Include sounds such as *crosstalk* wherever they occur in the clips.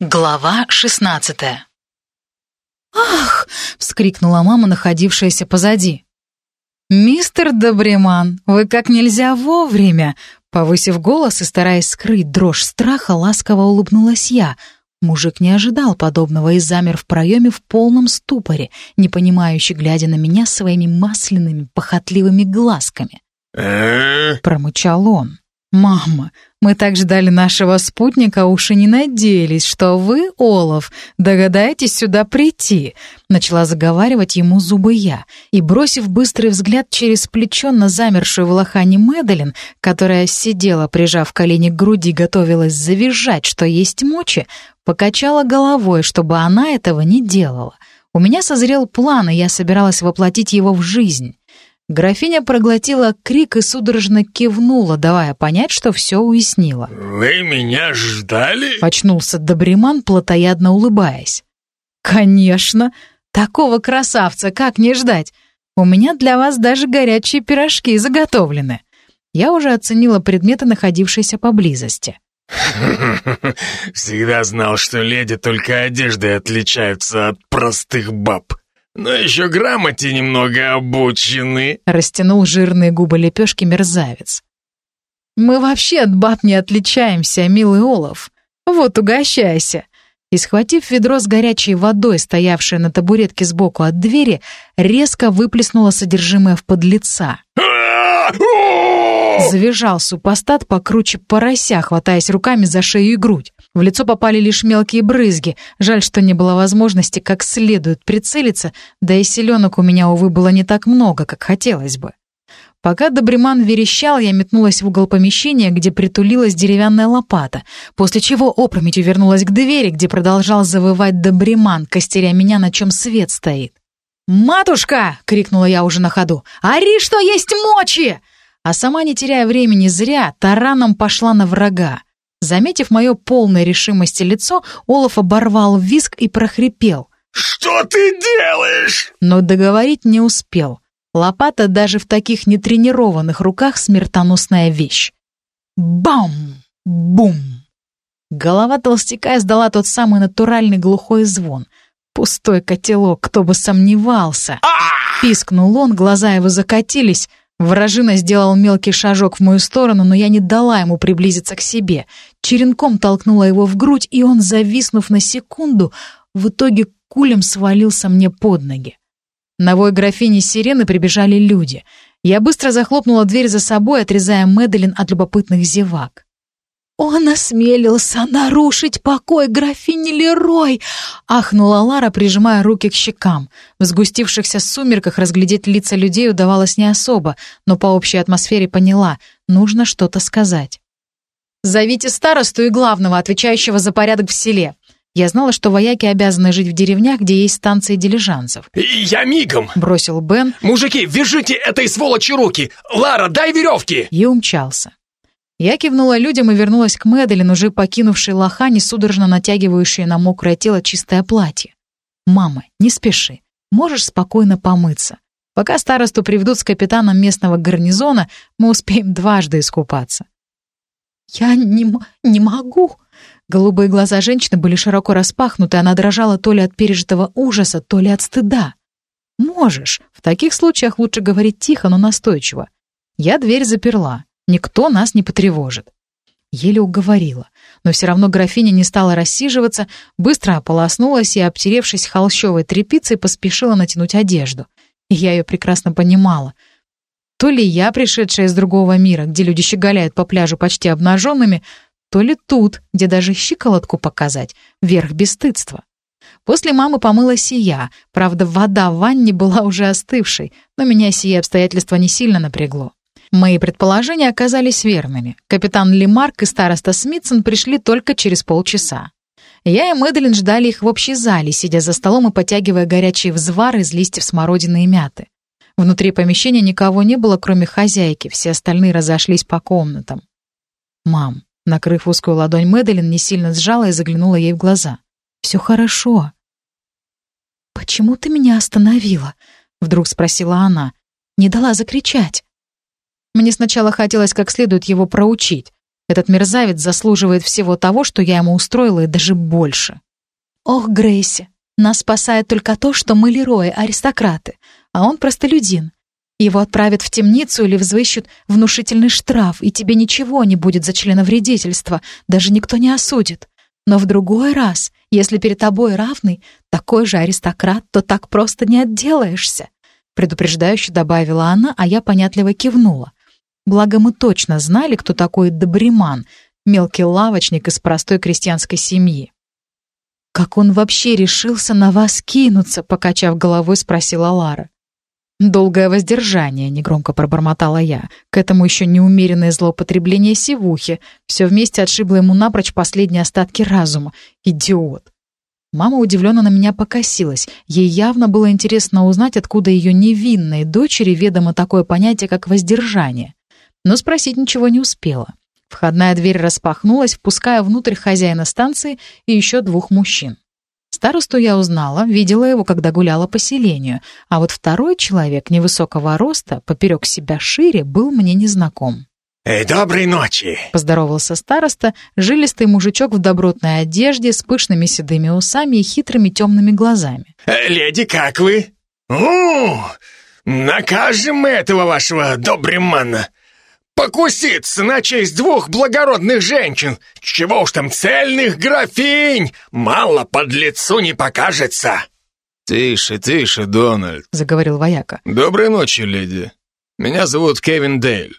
Глава шестнадцатая. «Ах!» — вскрикнула мама, находившаяся позади. «Мистер Добреман, вы как нельзя вовремя!» Повысив голос и стараясь скрыть дрожь страха, ласково улыбнулась я. Мужик не ожидал подобного и замер в проеме в полном ступоре, не понимающий, глядя на меня своими масляными, похотливыми глазками. Промычал он. «Мама, мы так ждали нашего спутника, уж и не надеялись, что вы, Олаф, догадаетесь сюда прийти», начала заговаривать ему зубы я, и, бросив быстрый взгляд через плечо на замершую в лохане Мэдалин, которая сидела, прижав колени к груди, готовилась завизжать, что есть мочи, покачала головой, чтобы она этого не делала. У меня созрел план, и я собиралась воплотить его в жизнь. Графиня проглотила крик и судорожно кивнула, давая понять, что все уяснила. «Вы меня ждали?» — очнулся Добриман, плотоядно улыбаясь. «Конечно! Такого красавца как не ждать? У меня для вас даже горячие пирожки заготовлены». Я уже оценила предметы, находившиеся поблизости. *laughs* «Всегда знал, что леди только одеждой отличаются от простых баб», но еще грамоте немного обучены. Растянул жирные губы лепешки мерзавец. Мы вообще от баб не отличаемся, милый Олаф. Вот угощайся. И схватив ведро с горячей водой, стоявшее на табуретке сбоку от двери, резко выплеснула содержимое в подлеца. Завизжал супостат покруче порося, хватаясь руками за шею и грудь. В лицо попали лишь мелкие брызги. Жаль, что не было возможности как следует прицелиться, да и селенок у меня, увы, было не так много, как хотелось бы. Пока Добриман верещал, я метнулась в угол помещения, где притулилась деревянная лопата, после чего опрометью вернулась к двери, где продолжал завывать Добриман, костеря меня, на чем свет стоит. «Матушка!» — крикнула я уже на ходу. «Ори, что есть мочи!» А сама, не теряя времени зря, тараном пошла на врага. Заметив мое полное решимости лицо, Олаф оборвал виск и прохрипел. «Что ты делаешь?» Но договорить не успел. Лопата даже в таких нетренированных руках смертоносная вещь. Бам! Бум! Голова толстяка издала тот самый натуральный глухой звон. Пустой котелок, кто бы сомневался. Пискнул он, глаза его закатились — Вражина сделал мелкий шажок в мою сторону, но я не дала ему приблизиться к себе. Черенком толкнула его в грудь, и он, зависнув на секунду, в итоге кулем свалился мне под ноги. На вой графини сирены прибежали люди. Я быстро захлопнула дверь за собой, отрезая Мэдалин от любопытных зевак. «Он осмелился нарушить покой графини Лерой!» — ахнула Лара, прижимая руки к щекам. В сгустившихся сумерках разглядеть лица людей удавалось не особо, но по общей атмосфере поняла — нужно что-то сказать. «Зовите старосту и главного, отвечающего за порядок в селе. Я знала, что вояки обязаны жить в деревнях, где есть станции дилижансов. «Я мигом!» — бросил Бен. «Мужики, вяжите этой сволочи руки! Лара, дай веревки!» И умчался. Я кивнула людям и вернулась к Мэдалин, уже покинувшей лохани, судорожно натягивающей на мокрое тело чистое платье. «Мама, не спеши. Можешь спокойно помыться. Пока старосту приведут с капитаном местного гарнизона, мы успеем дважды искупаться». «Я не, не могу!» Голубые глаза женщины были широко распахнуты, она дрожала то ли от пережитого ужаса, то ли от стыда. «Можешь. В таких случаях лучше говорить тихо, но настойчиво. Я дверь заперла. Никто нас не потревожит. Еле уговорила. Но все равно графиня не стала рассиживаться, быстро ополоснулась и, обтеревшись холщовой тряпицей, поспешила натянуть одежду. И я ее прекрасно понимала. То ли я, пришедшая из другого мира, где люди щеголяют по пляжу почти обнаженными, то ли тут, где даже щиколотку показать, верх бесстыдства. После мамы помылась и я. Правда, вода в ванне была уже остывшей, но меня сие обстоятельства не сильно напрягло. Мои предположения оказались верными. Капитан Лемарк и староста Смитсон пришли только через полчаса. Я и Мэдалин ждали их в общей зале, сидя за столом и потягивая горячий взвар из листьев смородины и мяты. Внутри помещения никого не было, кроме хозяйки, все остальные разошлись по комнатам. «Мам», накрыв узкую ладонь Мэдалин, не сильно сжала и заглянула ей в глаза. «Все хорошо». «Почему ты меня остановила?» — вдруг спросила она. «Не дала закричать». Мне сначала хотелось как следует его проучить. Этот мерзавец заслуживает всего того, что я ему устроила, и даже больше. Ох, Грейси, нас спасает только то, что мы Лерои, аристократы, а он простолюдин. Его отправят в темницу или взвыщут внушительный штраф, и тебе ничего не будет за членовредительство, даже никто не осудит. Но в другой раз, если перед тобой равный, такой же аристократ, то так просто не отделаешься. Предупреждающе добавила она, а я понятливо кивнула. Благо мы точно знали, кто такой Добриман, мелкий лавочник из простой крестьянской семьи. «Как он вообще решился на вас кинуться?» — покачав головой, спросила Лара. «Долгое воздержание», — негромко пробормотала я. К этому еще неумеренное злоупотребление сивухи. Все вместе отшибло ему напрочь последние остатки разума. Идиот. Мама удивленно на меня покосилась. Ей явно было интересно узнать, откуда ее невинной дочери ведомо такое понятие, как воздержание. Но спросить ничего не успела. Входная дверь распахнулась, впуская внутрь хозяина станции и еще двух мужчин. Старосту я узнала, видела его, когда гуляла по селению, а вот второй человек невысокого роста, поперек себя шире, был мне незнаком. «Эй, доброй ночи!» — поздоровался староста, жилистый мужичок в добротной одежде, с пышными седыми усами и хитрыми темными глазами. Э, «Леди, как вы?» «У, накажем мы этого вашего добримана! Покуситься на честь двух благородных женщин! Чего уж там цельных графинь! Мало под лицу не покажется!» «Тише, тише, Дональд», — заговорил вояка. «Доброй ночи, леди. Меня зовут Кевин Дейль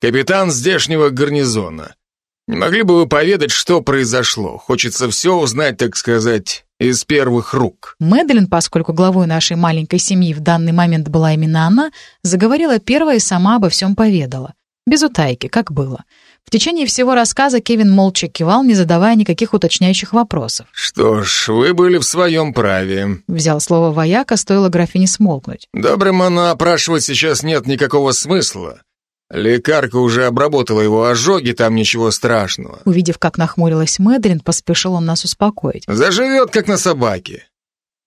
капитан здешнего гарнизона. Не могли бы вы поведать, что произошло? Хочется все узнать, так сказать, из первых рук». Мэдлин, поскольку главой нашей маленькой семьи в данный момент была именно она, заговорила первая и сама обо всем поведала. Без утайки, как было. В течение всего рассказа Кевин молча кивал, не задавая никаких уточняющих вопросов. «Что ж, вы были в своем праве», — взял слово вояка, стоило графине смолкнуть. «Добрым она опрашивать сейчас нет никакого смысла. Лекарка уже обработала его ожоги, там ничего страшного. Увидев, как нахмурилась Мэдрин, поспешил он нас успокоить. Заживет, как на собаке.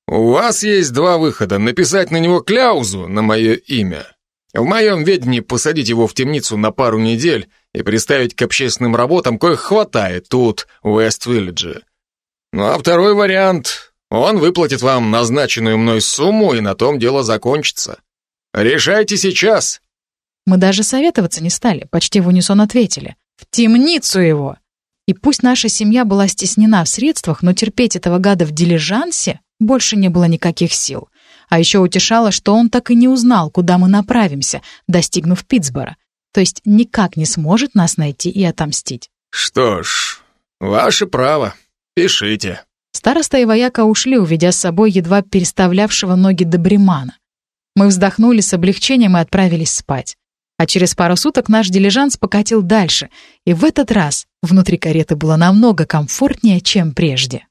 У вас есть два выхода. Написать на него кляузу на мое имя. В моем ведении посадить его в темницу на пару недель и приставить к общественным работам, коих хватает тут, в Вест-Виллидже. Ну а второй вариант, он выплатит вам назначенную мной сумму, и на том дело закончится. Решайте сейчас. Мы даже советоваться не стали, почти в унисон ответили. В темницу его! И пусть наша семья была стеснена в средствах, но терпеть этого гада в дилижансе больше не было никаких сил. А еще утешало, что он так и не узнал, куда мы направимся, достигнув Питтсбора. То есть никак не сможет нас найти и отомстить. «Что ж, ваше право. Пишите». Староста и вояка ушли, уведя с собой едва переставлявшего ноги Добримана. Мы вздохнули с облегчением и отправились спать. А через пару суток наш дилижанс покатил дальше, и в этот раз внутри кареты было намного комфортнее, чем прежде.